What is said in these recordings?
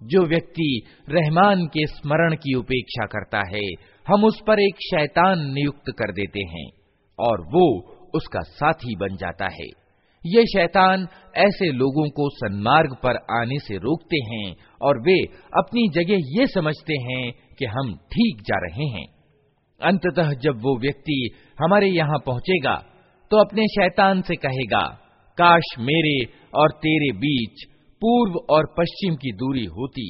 जो व्यक्ति रहमान के स्मरण की उपेक्षा करता है हम उस पर एक शैतान नियुक्त कर देते हैं और वो उसका साथी बन जाता है ये शैतान ऐसे लोगों को सन्मार्ग पर आने से रोकते हैं और वे अपनी जगह ये समझते हैं कि हम ठीक जा रहे हैं अंततः जब वो व्यक्ति हमारे यहाँ पहुंचेगा तो अपने शैतान से कहेगा, काश मेरे और तेरे बीच पूर्व और पश्चिम की दूरी होती,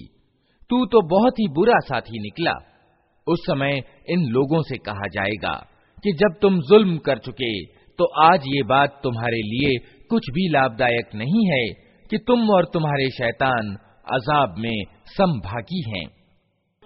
तू तो बहुत ही बुरा साथी निकला। उस समय इन लोगों से कहा जाएगा कि जब तुम जुल्म कर चुके तो आज ये बात तुम्हारे लिए कुछ भी लाभदायक नहीं है कि तुम और तुम्हारे शैतान अजाब में संभागी हैं।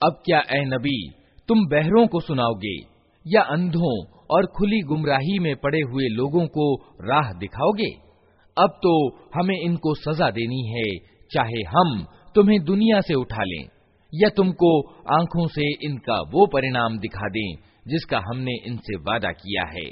अब क्या ए नबी तुम बहरों को सुनाओगे या अंधों और खुली गुमराही में पड़े हुए लोगों को राह दिखाओगे अब तो हमें इनको सजा देनी है चाहे हम तुम्हें दुनिया से उठा लें या तुमको आंखों से इनका वो परिणाम दिखा दें जिसका हमने इनसे वादा किया है।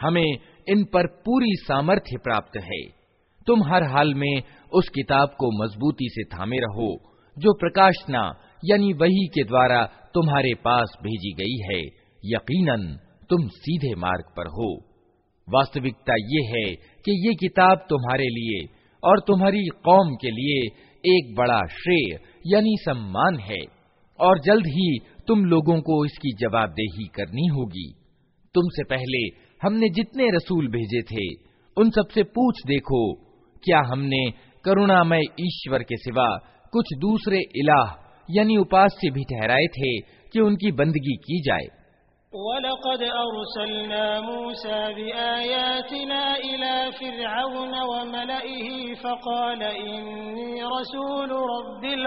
हमें इन पर पूरी सामर्थ्य प्राप्त है। तुम हर हाल में उस किताब को मजबूती से थामे रहो, जो प्रकाशना, यानी वही के द्वारा तुम्हारे पास भेजी गई है। यकीनन, तुम सीधे मार्ग पर हो। वास्तविकता ये है कि ये किताब तुम्हारे लिए और तुम्हारी कौम के लिए एक बड़ा श्रेय, यानी सम्मान है। और जल्द ही तुम लोगों को इसकी जवाबदेही करनी होगी। तुमसे पहले हमने जितने रसूल भेजे थे, उन सबसे पूछ देखो, क्या हमने करुणामय ईश्वर के सिवा कुछ दूसरे इलाह, यानी उपास्य भी ठहराए थे कि उनकी बंदगी की जाए? वलक़द अरसलना मूसा बिआयातिना इला फिरऔन व मलइही फक़ाल इन्नी रसूल रब्बिल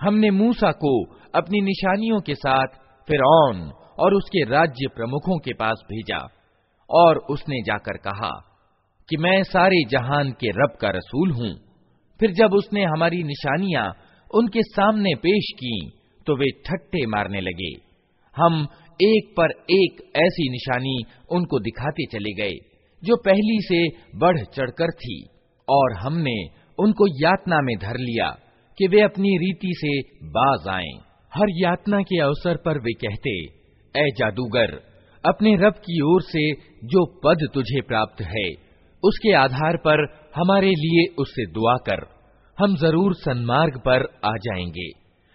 हमने मूसा को अपनी निशानियों के साथ फिरौन और उसके राज्य प्रमुखों के पास भेजा और उसने जाकर कहा कि मैं सारे जहान के रब का रसूल हूँ। फिर जब उसने हमारी निशानियाँ उनके सामने पेश की तो वे ठट्टे मारने लगे। हम एक पर एक ऐसी निशानी उनको दिखाते चले गए, जो पहली से बढ़ चढ़कर थी। और हमने उनको यातना में धर लिया कि वे अपनी रीति से बाज आएं। हर यातना के अवसर पर वे कहते ए जादूगर अपने रब की ओर से जो पद तुझे प्राप्त है उसके आधार पर हमारे लिए उससे दुआ कर हम जरूर सन्मार्ग पर आ जाएंगे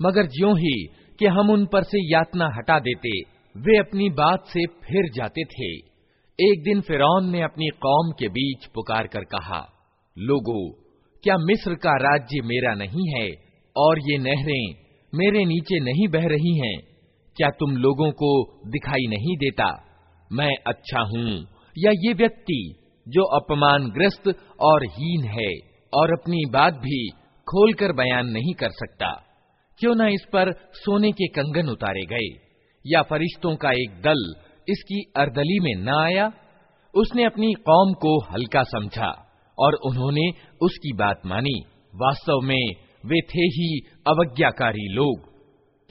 मगर ज्यों ही कि हम उन पर से यातना हटा देते वे अपनी बात से फिर जाते थे एक दिन फिरौन ने अपनी कौम के बीच पुकार कर कहा लोगो क्या मिस्र का राज्य मेरा नहीं है और ये नहरें मेरे नीचे नहीं बह रही हैं क्या तुम लोगों को दिखाई नहीं देता? मैं अच्छा हूँ। या ये व्यक्ति जो अपमानग्रस्त और हीन है और अपनी बात भी खोलकर बयान नहीं कर सकता? क्यों न इस पर सोने के कंगन उतारे गए? या फरिश्तों का एक दल इसकी अर्दली में न आया? उसने अपनी कौम को हल्का समझा और उन्होंने उसकी बात मानी। वास्तव में वे थे ही अवज्ञाकारी लोग।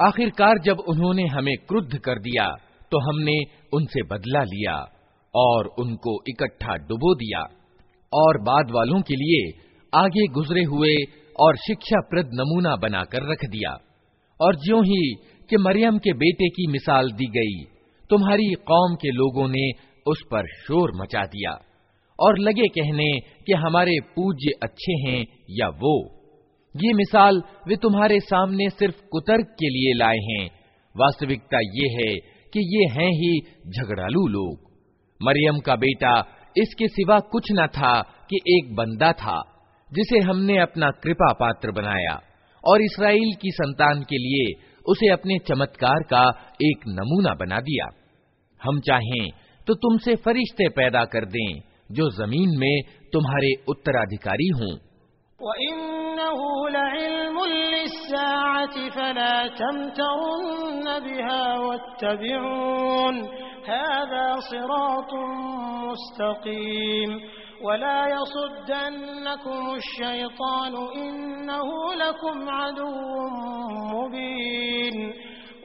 आखिरकार जब उन्होंने हमें क्रुद्ध कर दिया तो हमने उनसे बदला लिया और उनको इकट्ठा डुबो दिया और बाद वालों के लिए आगे गुजरे हुए और शिक्षाप्रद नमूना बनाकर रख दिया। और ज्यों ही कि मरियम के बेटे की मिसाल दी गई, तुम्हारी कौम के लोगों ने उस पर शोर मचा दिया। और लगे कहने कि हमारे पूज्य अच्छे हैं या वो। ये मिसाल वे तुम्हारे सामने सिर्फ़ कुतर्क के लिए लाए हैं। वास्तविकता ये है कि ये हैं ही झगड़ालू लोग। मरियम का बेटा इसके सिवा कुछ न था कि एक बंदा था, जिसे हमने अपना कृपा पात्र बनाया और इसराइल की संतान के लिए उसे अपने चमत्कार का एक नमूना बना दिया। हम चाहें तो तुमसे फरिश्ते पैदा कर दें जो जमीन में तुम्हारे उत्तराधिकारी हों वला यसुद्दन्नकुम शैतानु इन्नहु लकुम अदुव्वुम मुबीन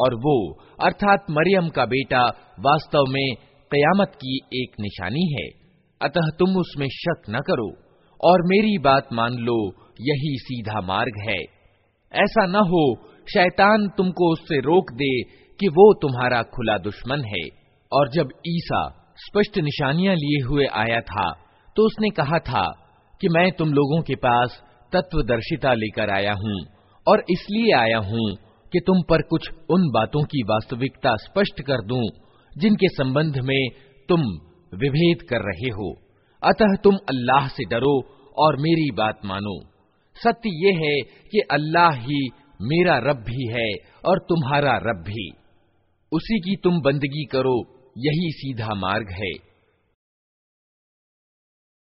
और वो, अर्थात मरियम का बेटा, वास्तव में कयामत की एक निशानी है। अतः तुम उसमें शक न करो, और मेरी बात मान लो, यही सीधा मार्ग है। ऐसा न हो, शैतान तुमको उससे रोक दे कि वो तुम्हारा खुला दुश्मन है। और जब ईसा स्पष्ट निशानियाँ लिए हुए आया था तो उसने कहा था कि मैं तुम लोगों के पास तत्वदर्शिता लेकर आया हूँ, और इसलिए आया हूँ कि तुम पर कुछ उन बातों की वास्तविकता स्पष्ट कर दूँ, जिनके संबंध में तुम विभेद कर रहे हो। अतः तुम अल्लाह से डरो और मेरी बात मानो। सत्य ये है कि अल्लाह ही मेरा रब भी है और तुम्हारा रब भी। उसी की तुम बंदगी करो, यही सीधा मार्ग है।